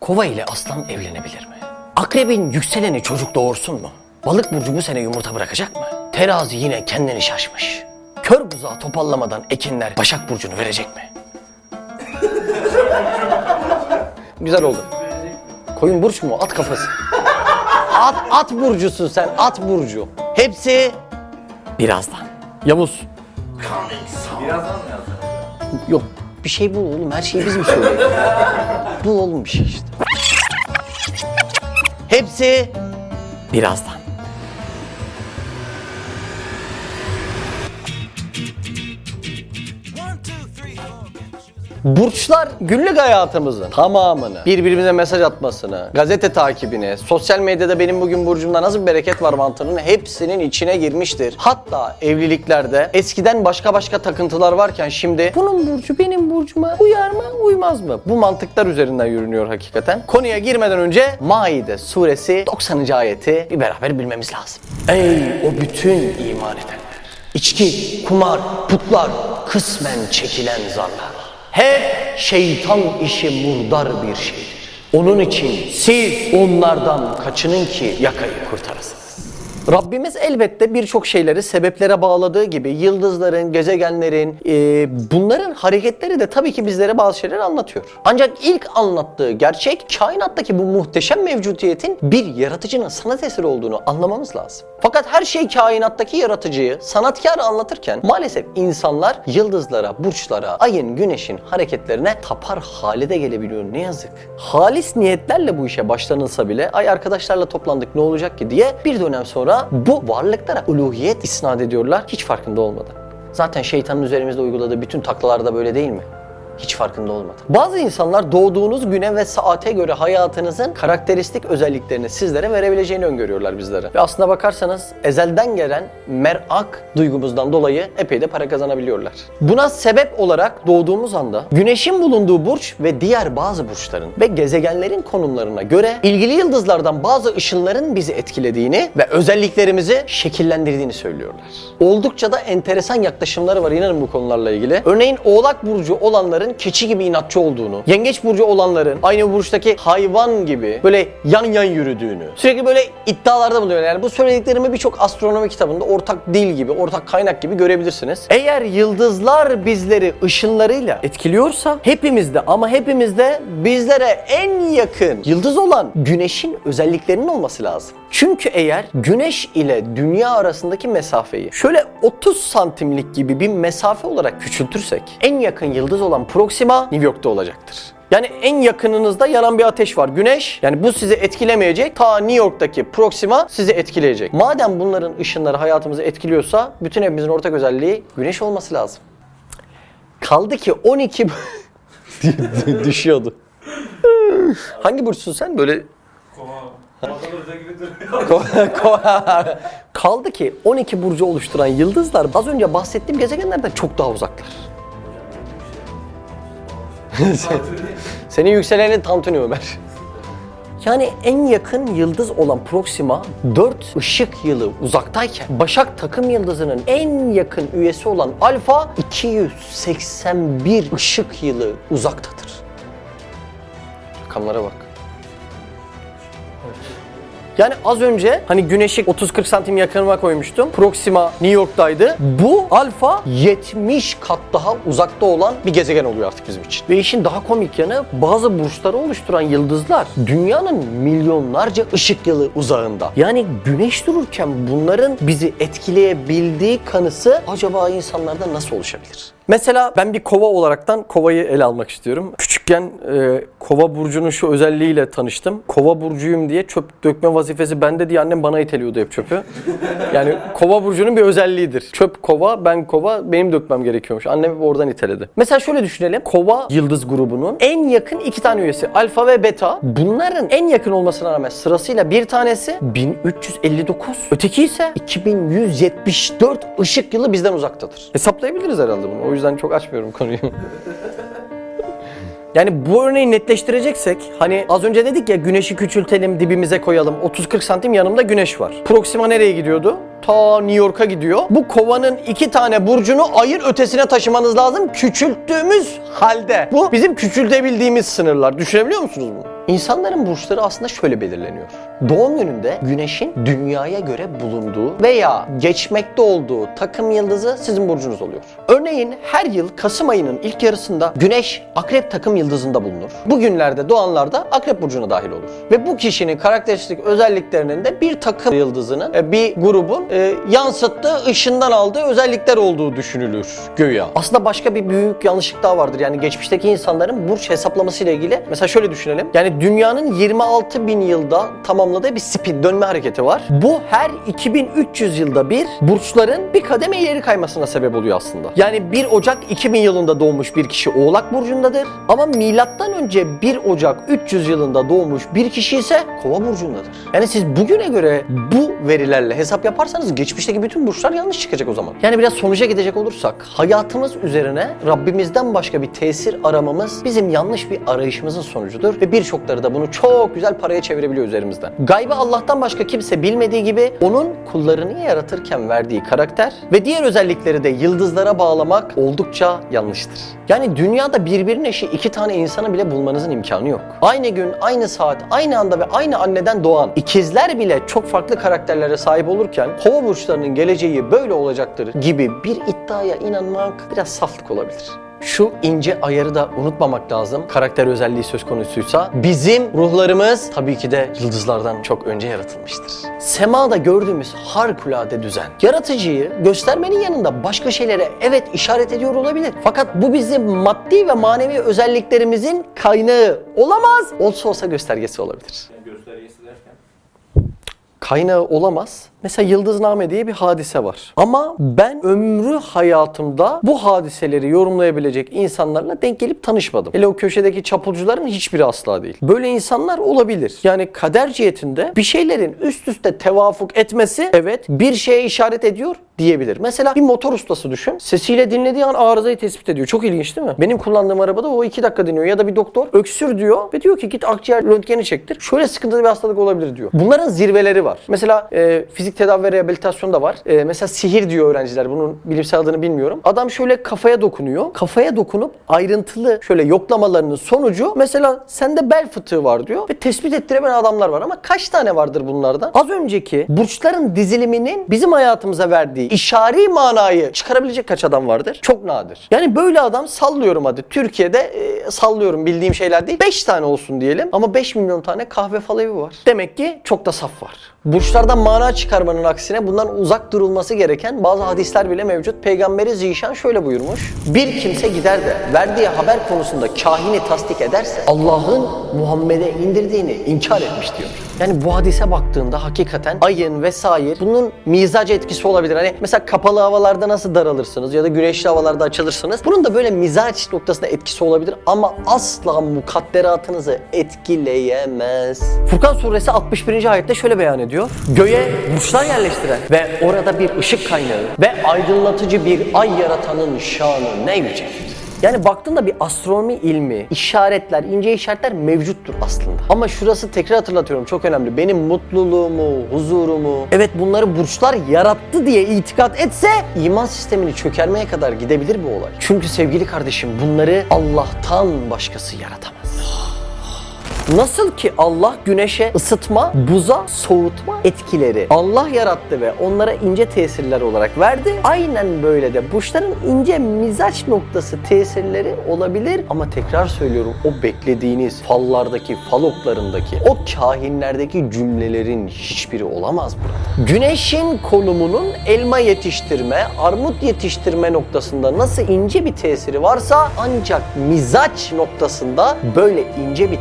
Kova ile aslan evlenebilir mi? Akrebin yükseleni çocuk doğursun mu? Balık burcu bu sene yumurta bırakacak mı? Terazi yine kendini şaşmış. Kör buzağı topallamadan ekinler Başak Burcu'nu verecek mi? Güzel oldu. Koyun burç mu? At kafası. At, at burcusun sen. At burcu. Hepsi birazdan. Yavuz. Birazdan mı yazdın? Yok bir şey bul oğlum. Her şeyi biz mi söyleyelim? bul oğlum bir şey işte. Hepsi birazdan. Burçlar günlük hayatımızın tamamını, birbirimize mesaj atmasını, gazete takibini, sosyal medyada benim bugün burcumda nasıl bir bereket var mantığının hepsinin içine girmiştir. Hatta evliliklerde eskiden başka başka takıntılar varken şimdi bunun burcu benim burcuma uyar mı uymaz mı? Bu mantıklar üzerinden yürünüyor hakikaten. Konuya girmeden önce Maide suresi 90. ayeti bir beraber bilmemiz lazım. Ey o bütün iman edenler! İçki, kumar, putlar, kısmen çekilen zarlar. Hep şeytan işi murdar bir şeydir. Onun için siz onlardan kaçının ki yakayı kurtarasınız. Rabbimiz elbette birçok şeyleri sebeplere bağladığı gibi yıldızların, gezegenlerin, e, bunların hareketleri de tabii ki bizlere bazı şeyler anlatıyor. Ancak ilk anlattığı gerçek kainattaki bu muhteşem mevcudiyetin bir yaratıcının sanat eseri olduğunu anlamamız lazım. Fakat her şey kainattaki yaratıcıyı, sanatkarı anlatırken maalesef insanlar yıldızlara, burçlara, ayın, güneşin hareketlerine tapar hale de gelebiliyor ne yazık. Halis niyetlerle bu işe başlanılsa bile ay arkadaşlarla toplandık ne olacak ki diye bir dönem sonra bu varlıklara uluhiyet isnat ediyorlar hiç farkında olmadan. Zaten şeytanın üzerimizde uyguladığı bütün taklalarda böyle değil mi? Hiç farkında olmadan. Bazı insanlar doğduğunuz güne ve saate göre hayatınızın karakteristik özelliklerini sizlere verebileceğini öngörüyorlar bizlere. Ve aslına bakarsanız ezelden gelen merak duygumuzdan dolayı epey de para kazanabiliyorlar. Buna sebep olarak doğduğumuz anda güneşin bulunduğu burç ve diğer bazı burçların ve gezegenlerin konumlarına göre ilgili yıldızlardan bazı ışınların bizi etkilediğini ve özelliklerimizi şekillendirdiğini söylüyorlar. Oldukça da enteresan yaklaşımları var inanın bu konularla ilgili. Örneğin Oğlak burcu olanların keçi gibi inatçı olduğunu, Yengeç burcu olanların aynı burçtaki hayvan gibi böyle yan yan yürüdüğünü, sürekli böyle iddialarda bulunuyor. Yani bu söylediklerimi birçok astronomi kitabında ortak dil gibi, ortak kaynak gibi görebilirsiniz. Eğer yıldızlar bizleri ışınlarıyla etkiliyorsa hepimizde ama hepimizde bizlere en yakın yıldız olan güneşin özelliklerinin olması lazım. Çünkü eğer güneş ile dünya arasındaki mesafeyi şöyle 30 santimlik gibi bir mesafe olarak küçültürsek en yakın yıldız olan Proxima New York'ta olacaktır. Yani en yakınınızda yanan bir ateş var. Güneş yani bu sizi etkilemeyecek. Ta New York'taki Proxima sizi etkileyecek. Madem bunların ışınları hayatımızı etkiliyorsa bütün hepimizin ortak özelliği güneş olması lazım. Kaldı ki 12 düşüyordu. Hangi burçsun sen? Böyle Kaldı ki 12 burcu oluşturan yıldızlar az önce bahsettiğim gezegenlerden çok daha uzaklar. Senin yükselenin Tantuni Ömer. Yani en yakın yıldız olan Proxima 4 ışık yılı uzaktayken Başak takım yıldızının en yakın üyesi olan Alfa 281 ışık yılı uzaktadır. Rakamlara bak. Yani az önce hani güneşi 30-40 santim yakınıma koymuştum. Proxima New York'taydı. Bu alfa 70 kat daha uzakta olan bir gezegen oluyor artık bizim için. Ve işin daha komik yanı bazı burçları oluşturan yıldızlar dünyanın milyonlarca ışık yılı uzağında. Yani güneş dururken bunların bizi etkileyebildiği kanısı acaba insanlarda nasıl oluşabilir? Mesela ben bir kova olaraktan kovayı ele almak istiyorum. Küçükken e, kova burcunun şu özelliğiyle tanıştım. Kova burcuyum diye çöp dökme vazifesi bende diye annem bana iteliyordu hep çöpü. Yani kova burcunun bir özelliğidir. Çöp kova, ben kova, benim dökmem gerekiyormuş. Annem hep oradan iteledi. Mesela şöyle düşünelim. Kova yıldız grubunun en yakın iki tane üyesi alfa ve beta. Bunların en yakın olmasına rağmen sırasıyla bir tanesi 1359. Öteki ise 2174 ışık yılı bizden uzaktadır. Hesaplayabiliriz herhalde bunu. O yüzden çok açmıyorum konuyu. Yani bu örneği netleştireceksek hani az önce dedik ya güneşi küçültelim dibimize koyalım. 30-40 santim yanımda güneş var. Proxima nereye gidiyordu? Ta New York'a gidiyor. Bu kovanın iki tane burcunu ayın ötesine taşımanız lazım küçülttüğümüz halde. Bu bizim küçültebildiğimiz sınırlar. Düşünebiliyor musunuz bunu? İnsanların burçları aslında şöyle belirleniyor. Doğum gününde güneşin dünyaya göre bulunduğu veya geçmekte olduğu takım yıldızı sizin burcunuz oluyor. Örneğin her yıl Kasım ayının ilk yarısında güneş akrep takım yıldızında bulunur. Bu günlerde doğanlar da akrep burcuna dahil olur. Ve bu kişinin karakteristik özelliklerinin de bir takım yıldızının, e, bir grubun e, yansıttığı, ışından aldığı özellikler olduğu düşünülür göya. Aslında başka bir büyük yanlışlık daha vardır. Yani geçmişteki insanların burç hesaplaması ile ilgili. Mesela şöyle düşünelim. Yani dünyanın 26 bin yılda tamamladığı bir spin, dönme hareketi var. Bu her 2300 yılda bir burçların bir kademe ileri kaymasına sebep oluyor aslında. Yani 1 Ocak 2000 yılında doğmuş bir kişi Oğlak burcundadır. Ama milattan önce 1 Ocak 300 yılında doğmuş bir kişi ise Kova burcundadır. Yani siz bugüne göre bu verilerle hesap yaparsanız geçmişteki bütün burçlar yanlış çıkacak o zaman. Yani biraz sonuca gidecek olursak hayatımız üzerine Rabbimizden başka bir tesir aramamız bizim yanlış bir arayışımızın sonucudur ve birçokları da bunu çok güzel paraya çevirebiliyor üzerimizden. Gaybı Allah'tan başka kimse bilmediği gibi onun kullarını yaratırken verdiği karakter ve diğer özellikleri de yıldızlara bağlamak oldukça yanlıştır. Yani dünyada birbirinin eşi iki tane insanı bile bulmanızın imkanı yok. Aynı gün, aynı saat, aynı anda ve aynı anneden doğan ikizler bile çok farklı karakterlere sahip olurken kova burçlarının geleceği böyle olacaktır gibi bir iddiaya inanmak biraz saflık olabilir. Şu ince ayarı da unutmamak lazım. Karakter özelliği söz konusuysa bizim ruhlarımız tabii ki de yıldızlardan çok önce yaratılmıştır. Semada gördüğümüz harikulade düzen. Yaratıcıyı göstermenin yanında başka şeylere evet işaret ediyor olabilir. Fakat bu bizim maddi ve manevi özelliklerimizin kaynağı olamaz. Olsa olsa göstergesi olabilir Yani göstergesi derken. Kaynağı olamaz. Mesela Yıldızname diye bir hadise var. Ama ben ömrü hayatımda bu hadiseleri yorumlayabilecek insanlarla denk gelip tanışmadım. Hele o köşedeki çapulcuların hiçbiri asla değil. Böyle insanlar olabilir. Yani kader cihetinde bir şeylerin üst üste tevafuk etmesi evet bir şeye işaret ediyor diyebilir. Mesela bir motor ustası düşün. Sesiyle dinlediği an arızayı tespit ediyor. Çok ilginç değil mi? Benim kullandığım arabada o iki dakika dinliyor. Ya da bir doktor öksür diyor ve diyor ki git akciğer röntgeni çektir. Şöyle sıkıntılı bir hastalık olabilir diyor. Bunların zirveleri var. Mesela e, fizik tedavi ve rehabilitasyon da var. E, mesela sihir diyor öğrenciler. Bunun bilimsel adını bilmiyorum. Adam şöyle kafaya dokunuyor. Kafaya dokunup ayrıntılı şöyle yoklamalarının sonucu mesela sende bel fıtığı var diyor ve tespit ettiremeyen adamlar var ama kaç tane vardır bunlardan? Az önceki burçların diziliminin bizim hayatımıza verdiği işari manayı çıkarabilecek kaç adam vardır? Çok nadir. Yani böyle adam sallıyorum hadi. Türkiye'de e, sallıyorum bildiğim şeyler değil. 5 tane olsun diyelim ama 5 milyon tane kahve falı var. Demek ki çok da saf var. Burçlardan mana çıkarmanın aksine bundan uzak durulması gereken bazı hadisler bile mevcut. Peygamberi Zişan şöyle buyurmuş. Bir kimse gider de verdiği haber konusunda kahini tasdik ederse Allah'ın Muhammed'e indirdiğini inkar etmiş diyor. Yani bu hadise baktığında hakikaten ayın vesaire bunun mizac etkisi olabilir. Hani mesela kapalı havalarda nasıl daralırsınız ya da güneşli havalarda açılırsınız. Bunun da böyle mizaç noktasında etkisi olabilir ama asla mukadderatınızı etkileyemez. Furkan suresi 61. ayette şöyle beyan ediyor. Göğe burçlar yerleştiren ve orada bir ışık kaynağı ve aydınlatıcı bir ay yaratanın şanı ne yücedir. Yani baktığında bir astronomi ilmi, işaretler, ince işaretler mevcuttur aslında. Ama şurası tekrar hatırlatıyorum çok önemli. Benim mutluluğumu, huzurumu, evet bunları burçlar yarattı diye itikat etse iman sistemini çökermeye kadar gidebilir bu olay. Çünkü sevgili kardeşim bunları Allah'tan başkası yaratamaz. Nasıl ki Allah güneşe ısıtma, buza soğutma etkileri Allah yarattı ve onlara ince tesirler olarak verdi. Aynen böyle de burçların ince mizaç noktası tesirleri olabilir ama tekrar söylüyorum o beklediğiniz fallardaki, fal oklarındaki, o kahinlerdeki cümlelerin hiçbiri olamaz burada. Güneşin konumunun elma yetiştirme, armut yetiştirme noktasında nasıl ince bir tesiri varsa ancak mizaç noktasında böyle ince bir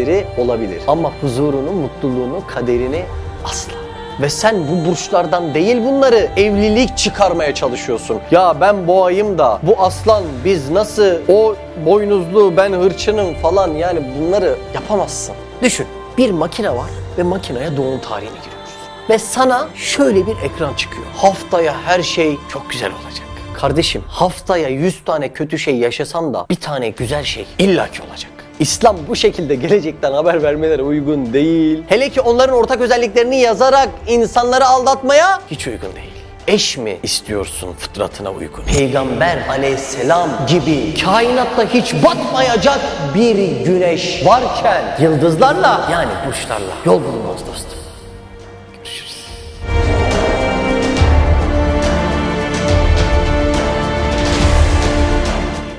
tesiri olabilir. Ama huzurunu, mutluluğunu, kaderini asla. Ve sen bu burçlardan değil bunları evlilik çıkarmaya çalışıyorsun. Ya ben boğayım da bu aslan biz nasıl o boynuzlu ben hırçınım falan yani bunları yapamazsın. Düşün bir makine var ve makineye doğum tarihini giriyoruz. Ve sana şöyle bir ekran çıkıyor. Haftaya her şey çok güzel olacak. Kardeşim haftaya 100 tane kötü şey yaşasan da bir tane güzel şey illaki olacak. İslam bu şekilde gelecekten haber vermelere uygun değil. Hele ki onların ortak özelliklerini yazarak insanları aldatmaya hiç uygun değil. eş mi istiyorsun fıtratına uygun? Peygamber aleyhisselam gibi kainatta hiç batmayacak bir güneş varken yıldızlarla yani burçlarla yol bulunmaz dostum.